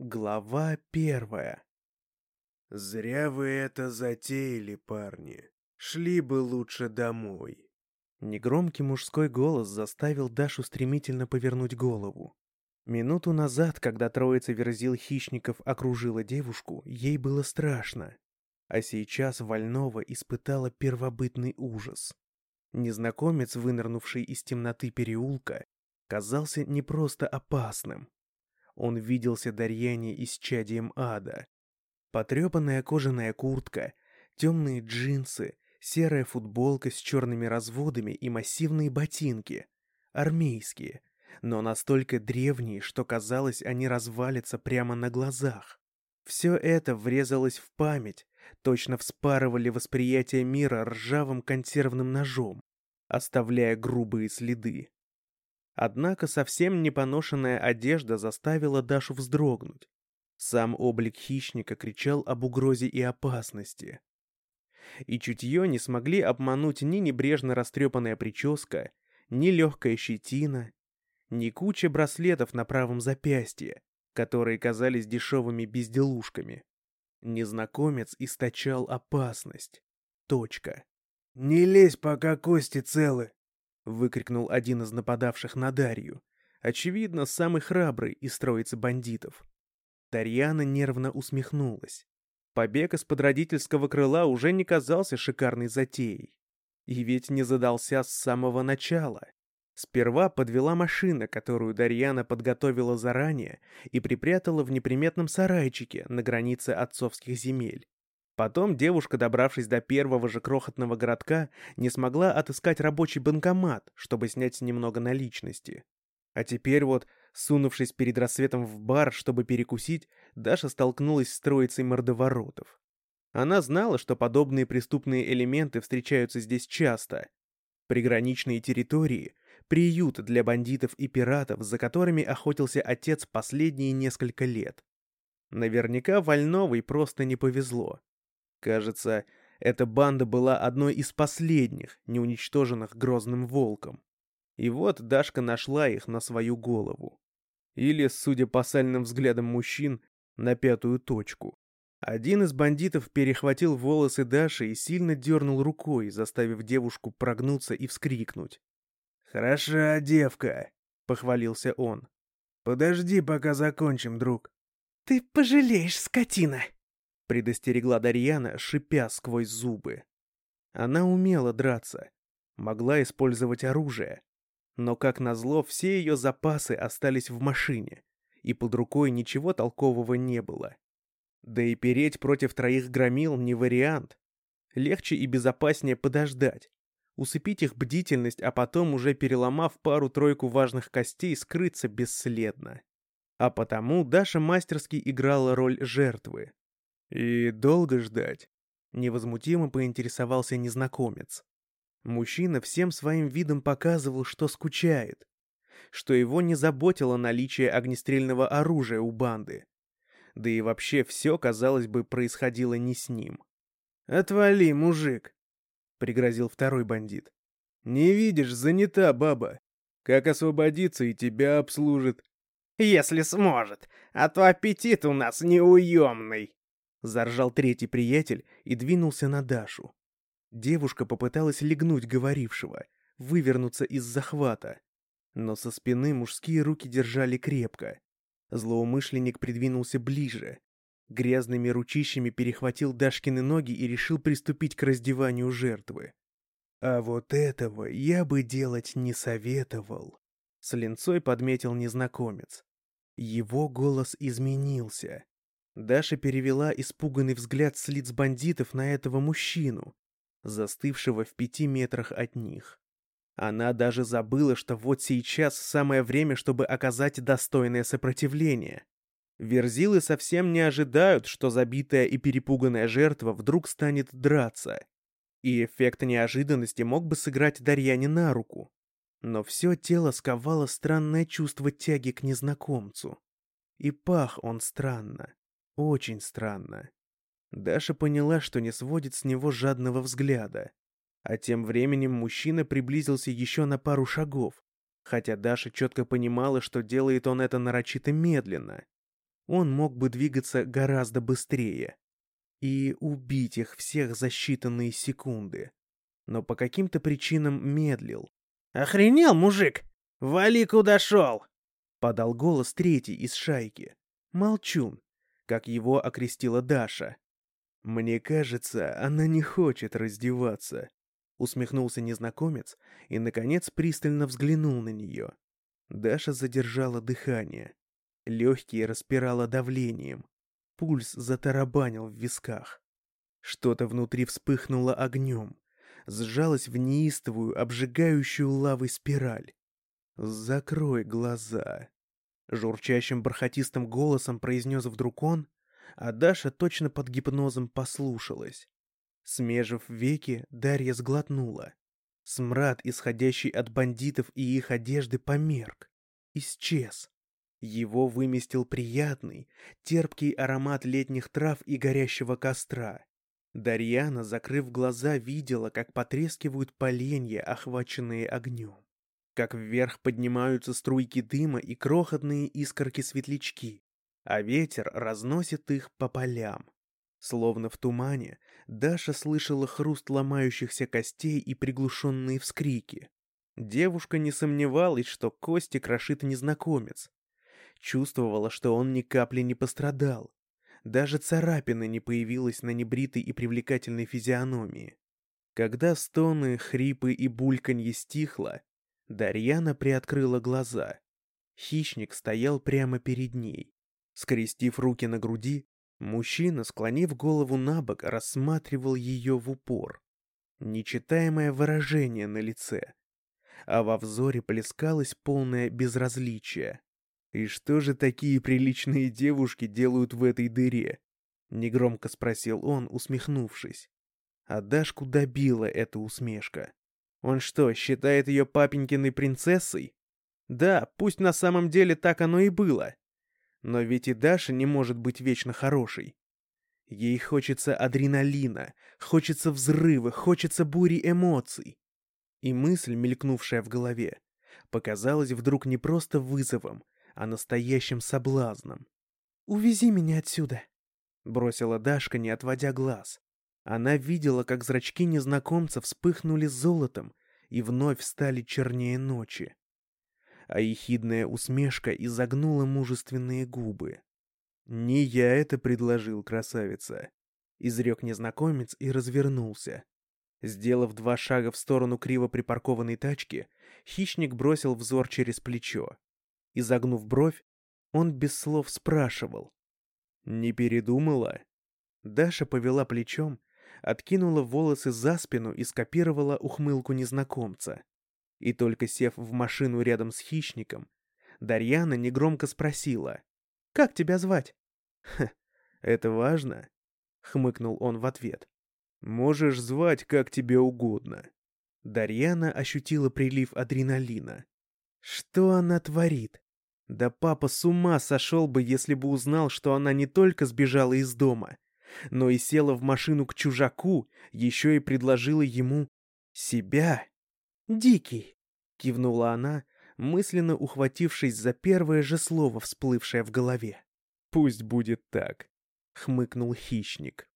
Глава первая. «Зря вы это затеяли, парни. Шли бы лучше домой». Негромкий мужской голос заставил Дашу стремительно повернуть голову. Минуту назад, когда троица верзил хищников окружила девушку, ей было страшно. А сейчас Вольнова испытала первобытный ужас. Незнакомец, вынырнувший из темноты переулка, казался не просто опасным, он виделся Дарьяне исчадием ада. Потрепанная кожаная куртка, темные джинсы, серая футболка с черными разводами и массивные ботинки. Армейские, но настолько древние, что казалось, они развалятся прямо на глазах. Все это врезалось в память, точно вспарывали восприятие мира ржавым консервным ножом, оставляя грубые следы. Однако совсем непоношенная одежда заставила Дашу вздрогнуть. Сам облик хищника кричал об угрозе и опасности. И чутье не смогли обмануть ни небрежно растрепанная прическа, ни легкая щетина, ни куча браслетов на правом запястье, которые казались дешевыми безделушками. Незнакомец источал опасность. Точка. «Не лезь, пока кости целы!» Выкрикнул один из нападавших на Дарью. Очевидно, самый храбрый из троицы бандитов. Дарьяна нервно усмехнулась. Побег из-под родительского крыла уже не казался шикарной затеей. И ведь не задался с самого начала. Сперва подвела машина, которую Дарьяна подготовила заранее и припрятала в неприметном сарайчике на границе отцовских земель. Потом девушка, добравшись до первого же крохотного городка, не смогла отыскать рабочий банкомат, чтобы снять немного наличности. А теперь вот, сунувшись перед рассветом в бар, чтобы перекусить, Даша столкнулась с троицей мордоворотов. Она знала, что подобные преступные элементы встречаются здесь часто. Приграничные территории — приют для бандитов и пиратов, за которыми охотился отец последние несколько лет. Наверняка Вольновой просто не повезло. Кажется, эта банда была одной из последних, не уничтоженных грозным волком. И вот Дашка нашла их на свою голову. Или, судя по сальным взглядам мужчин, на пятую точку. Один из бандитов перехватил волосы Даши и сильно дернул рукой, заставив девушку прогнуться и вскрикнуть. «Хороша девка», — похвалился он. «Подожди, пока закончим, друг». «Ты пожалеешь, скотина!» Предостерегла Дарьяна, шипя сквозь зубы. Она умела драться, могла использовать оружие, но, как назло, все ее запасы остались в машине, и под рукой ничего толкового не было. Да и переть против троих громил не вариант. Легче и безопаснее подождать, усыпить их бдительность, а потом, уже переломав пару-тройку важных костей, скрыться бесследно. А потому Даша мастерски играла роль жертвы, «И долго ждать?» — невозмутимо поинтересовался незнакомец. Мужчина всем своим видом показывал, что скучает, что его не заботило наличие огнестрельного оружия у банды. Да и вообще все, казалось бы, происходило не с ним. «Отвали, мужик!» — пригрозил второй бандит. «Не видишь, занята баба. Как освободиться и тебя обслужит?» «Если сможет, а то аппетит у нас неуемный!» Заржал третий приятель и двинулся на Дашу. Девушка попыталась легнуть говорившего, вывернуться из захвата. Но со спины мужские руки держали крепко. Злоумышленник придвинулся ближе. Грязными ручищами перехватил Дашкины ноги и решил приступить к раздеванию жертвы. «А вот этого я бы делать не советовал», — с линцой подметил незнакомец. Его голос изменился. Даша перевела испуганный взгляд с лиц бандитов на этого мужчину, застывшего в пяти метрах от них. Она даже забыла, что вот сейчас самое время, чтобы оказать достойное сопротивление. Верзилы совсем не ожидают, что забитая и перепуганная жертва вдруг станет драться. И эффект неожиданности мог бы сыграть Дарьяне на руку. Но все тело сковало странное чувство тяги к незнакомцу. И пах он странно. Очень странно. Даша поняла, что не сводит с него жадного взгляда. А тем временем мужчина приблизился еще на пару шагов, хотя Даша четко понимала, что делает он это нарочито медленно. он мог бы двигаться гораздо быстрее и убить их всех за считанные секунды. Но по каким-то причинам медлил. «Охренел, мужик! Вали, куда шел!» Подал голос третий из шайки. Молчун, как его окрестила Даша. «Мне кажется, она не хочет раздеваться», — усмехнулся незнакомец и, наконец, пристально взглянул на нее. Даша задержала дыхание. Легкие распирало давлением. Пульс затарабанил в висках. Что-то внутри вспыхнуло огнем, сжалось в неистовую, обжигающую лавой спираль. «Закрой глаза», — журчащим бархатистым голосом произнес вдруг он, а Даша точно под гипнозом послушалась. Смежив веки, Дарья сглотнула. Смрад, исходящий от бандитов и их одежды, померк. Исчез. Его выместил приятный, терпкий аромат летних трав и горящего костра. Дарьяна, закрыв глаза, видела, как потрескивают поленья, охваченные огнем. Как вверх поднимаются струйки дыма и крохотные искорки-светлячки, а ветер разносит их по полям. Словно в тумане, Даша слышала хруст ломающихся костей и приглушенные вскрики. Девушка не сомневалась, что кости крошит незнакомец, Чувствовала, что он ни капли не пострадал. Даже царапины не появилась на небритой и привлекательной физиономии. Когда стоны, хрипы и бульканье стихло, Дарьяна приоткрыла глаза. Хищник стоял прямо перед ней. Скрестив руки на груди, мужчина, склонив голову на бок, рассматривал ее в упор. Нечитаемое выражение на лице, а во взоре плескалось полное безразличие. «И что же такие приличные девушки делают в этой дыре?» — негромко спросил он, усмехнувшись. А Дашку добила эта усмешка. Он что, считает ее папенькиной принцессой? Да, пусть на самом деле так оно и было. Но ведь и Даша не может быть вечно хорошей. Ей хочется адреналина, хочется взрыва, хочется бури эмоций. И мысль, мелькнувшая в голове, показалась вдруг не просто вызовом, а настоящим соблазном. «Увези меня отсюда», — бросила Дашка, не отводя глаз. Она видела, как зрачки незнакомца вспыхнули золотом и вновь стали чернее ночи. А ехидная усмешка изогнула мужественные губы. «Не я это предложил, красавица», — изрек незнакомец и развернулся. Сделав два шага в сторону криво припаркованной тачки, хищник бросил взор через плечо. Изогнув бровь, он без слов спрашивал. «Не передумала?» Даша повела плечом, откинула волосы за спину и скопировала ухмылку незнакомца. И только сев в машину рядом с хищником, Дарьяна негромко спросила. «Как тебя звать?» «Ха, это важно?» — хмыкнул он в ответ. «Можешь звать как тебе угодно». Дарьяна ощутила прилив адреналина. Что она творит? Да папа с ума сошел бы, если бы узнал, что она не только сбежала из дома, но и села в машину к чужаку, еще и предложила ему себя. «Дикий!» — кивнула она, мысленно ухватившись за первое же слово, всплывшее в голове. «Пусть будет так», — хмыкнул хищник.